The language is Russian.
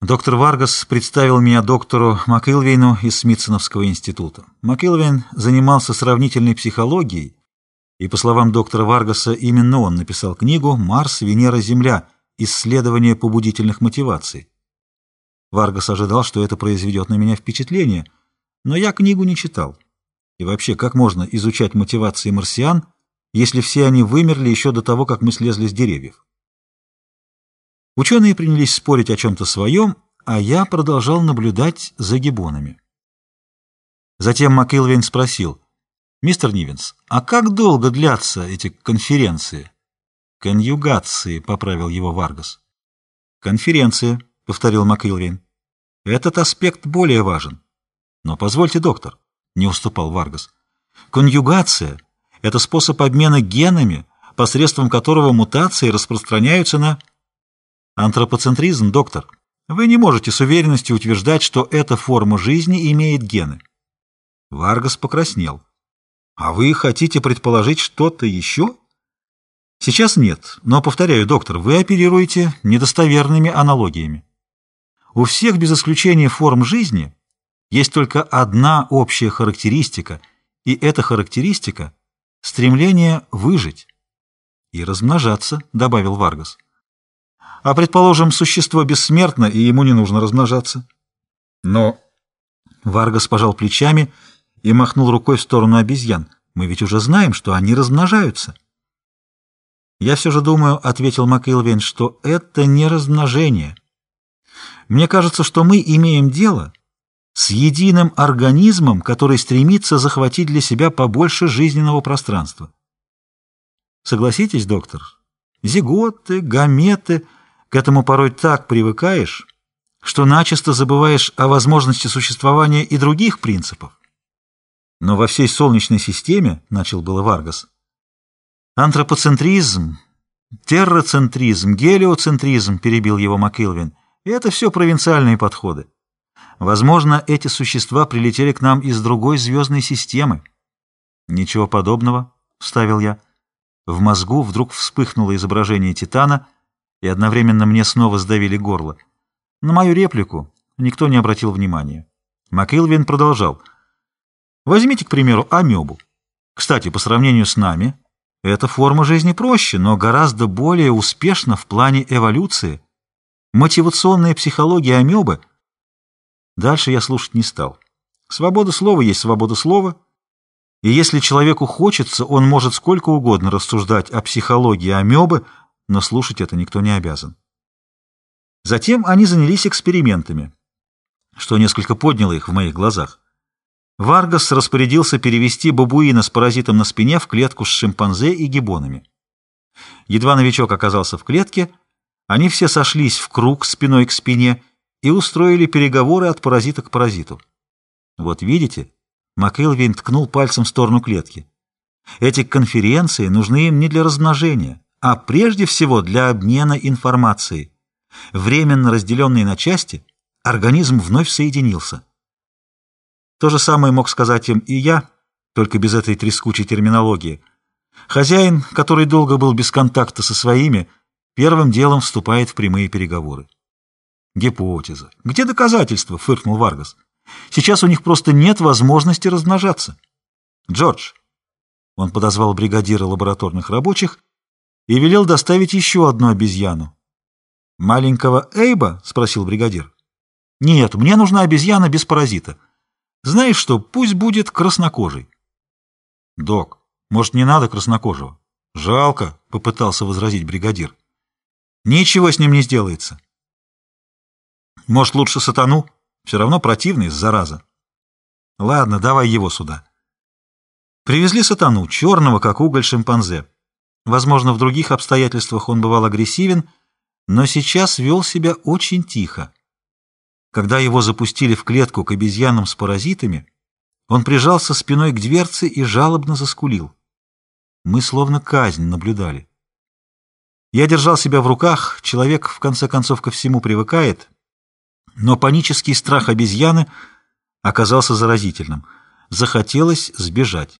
Доктор Варгас представил меня доктору Макилвейну из Смитсоновского института. Макилвейн занимался сравнительной психологией, и, по словам доктора Варгаса, именно он написал книгу «Марс, Венера, Земля. Исследование побудительных мотиваций». Варгас ожидал, что это произведет на меня впечатление, но я книгу не читал. И вообще, как можно изучать мотивации марсиан, если все они вымерли еще до того, как мы слезли с деревьев? Ученые принялись спорить о чем-то своем, а я продолжал наблюдать за гиббонами. Затем Макилвейн спросил, «Мистер Нивенс, а как долго длятся эти конференции?» «Конъюгации», — поправил его Варгас. «Конференция», — повторил Макилвейн. «Этот аспект более важен». «Но позвольте, доктор», — не уступал Варгас. «Конъюгация — это способ обмена генами, посредством которого мутации распространяются на...» Антропоцентризм, доктор. Вы не можете с уверенностью утверждать, что эта форма жизни имеет гены. Варгас покраснел. А вы хотите предположить что-то еще? Сейчас нет, но, повторяю, доктор, вы оперируете недостоверными аналогиями. У всех без исключения форм жизни есть только одна общая характеристика, и эта характеристика — стремление выжить и размножаться, добавил Варгас. А, предположим, существо бессмертно, и ему не нужно размножаться. Но Варгас пожал плечами и махнул рукой в сторону обезьян. Мы ведь уже знаем, что они размножаются. Я все же думаю, — ответил МакИлвейн, — что это не размножение. Мне кажется, что мы имеем дело с единым организмом, который стремится захватить для себя побольше жизненного пространства. Согласитесь, доктор? Зиготы, гаметы — к этому порой так привыкаешь, что начисто забываешь о возможности существования и других принципов. Но во всей Солнечной системе, — начал было Варгас, — антропоцентризм, терроцентризм, гелиоцентризм, — перебил его Макилвин, — это все провинциальные подходы. Возможно, эти существа прилетели к нам из другой звездной системы. Ничего подобного, — вставил я. В мозгу вдруг вспыхнуло изображение Титана — и одновременно мне снова сдавили горло. На мою реплику никто не обратил внимания. Макилвин продолжал. Возьмите, к примеру, амебу. Кстати, по сравнению с нами, эта форма жизни проще, но гораздо более успешна в плане эволюции. Мотивационная психология амебы. Дальше я слушать не стал. Свобода слова есть свобода слова, и если человеку хочется, он может сколько угодно рассуждать о психологии амебы, но слушать это никто не обязан. Затем они занялись экспериментами, что несколько подняло их в моих глазах. Варгас распорядился перевести бабуина с паразитом на спине в клетку с шимпанзе и гибонами. Едва новичок оказался в клетке, они все сошлись в круг спиной к спине и устроили переговоры от паразита к паразиту. Вот видите, Макэлвин ткнул пальцем в сторону клетки. Эти конференции нужны им не для размножения, а прежде всего для обмена информацией. Временно разделенный на части, организм вновь соединился. То же самое мог сказать им и я, только без этой трескучей терминологии. Хозяин, который долго был без контакта со своими, первым делом вступает в прямые переговоры. Гипотеза. Где доказательства? фыркнул Варгас. Сейчас у них просто нет возможности размножаться. Джордж. Он подозвал бригадира лабораторных рабочих и велел доставить еще одну обезьяну. «Маленького Эйба?» — спросил бригадир. «Нет, мне нужна обезьяна без паразита. Знаешь что, пусть будет краснокожий». «Док, может, не надо краснокожего?» «Жалко», — попытался возразить бригадир. «Ничего с ним не сделается». «Может, лучше сатану? Все равно противный, зараза». «Ладно, давай его сюда». Привезли сатану, черного, как уголь шимпанзе. Возможно, в других обстоятельствах он бывал агрессивен, но сейчас вел себя очень тихо. Когда его запустили в клетку к обезьянам с паразитами, он прижался спиной к дверце и жалобно заскулил. Мы словно казнь наблюдали. Я держал себя в руках, человек в конце концов ко всему привыкает, но панический страх обезьяны оказался заразительным. Захотелось сбежать.